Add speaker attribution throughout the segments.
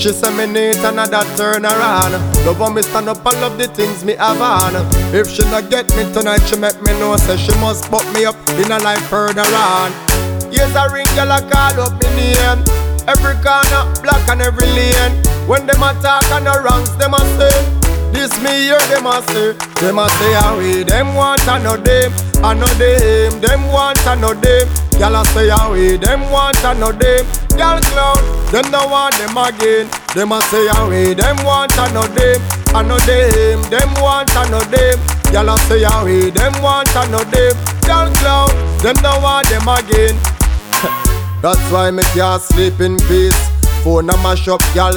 Speaker 1: She say me need another turn around. Love how me stand up and love the things me have on. If she not get me tonight, she make me know say she must put me up in a life further on. Yes, a ring girl a call up me name. Every corner, black and every lane. When them attack and the ranks, them a say. This me hear them a say. Them a say away. Them want a no them, a no them. Them want a no them. Gyal a say away. Them want a no them. Gyal clown. Them no want them again. Them a say ah, away. Them want a no them, a no them. Them want a no them. Gyal a say ah, away. Them want a no them. Gyal clown. Them no want them again. That's why me can't sleep in peace. Phone a mash up, y'all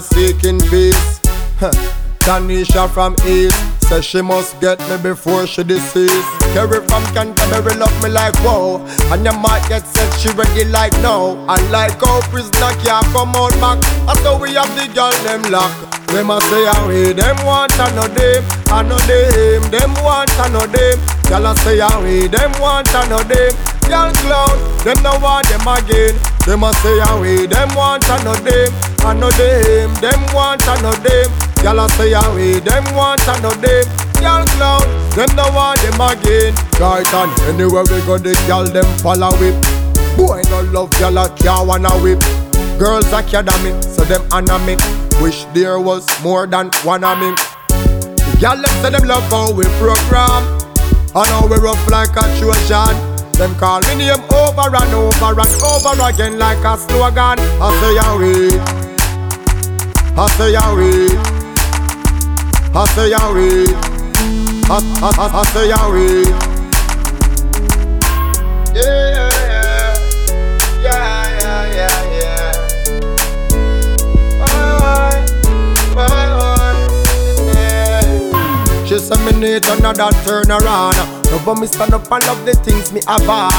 Speaker 1: peace. Tanisha from East says she must get me before she deceased. Kerry from Canterbury love me like whoa. and your might get said she ready like no. And like how prisoner can't come out back, I so we have the girl them lock. Them a say oh, away, them want a no them, a no them. Them want a no them, y'all a say oh, away, them want a no them. Y'all clown, them no want them again. Them a say oh, away, them want a no them, a no them. Them want a no them. Y'all a say away, them want a no them. Y'all clown, them no want them again. Right and anywhere we go, the y'all them follow whip. Boy no love y'all a can't wanna whip. Girls academy, so them anime. Wish there was more than one of me. Y'all them say them love how we program. And how we rough like a Trojan. Them call me name over and over and over again like a slogan. I say away, I say away, I say away, I, I, I, I say away. Yeah, yeah, yeah, yeah, yeah, yeah. Bye, bye, bye, yeah. She said me need another turn around. Love how me stand up and love the things me have on.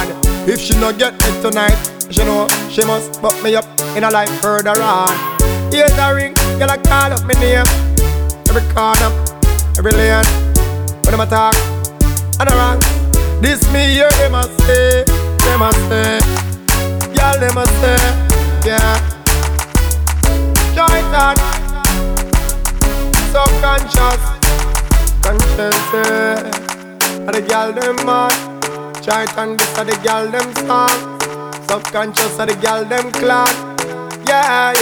Speaker 1: If she no get me tonight, she know she must put me up in a life further on. Here's a ring, girl I call up me name. Every corner, every lane. When them attack, and around. This me hear them a say, them a say. Y'all them a say, yeah. Joyton, Subkonshus, Konshens, yeah. And the girl them man, Joyton this are the girl them song. Subkonshus are the girl them clan. Yeah.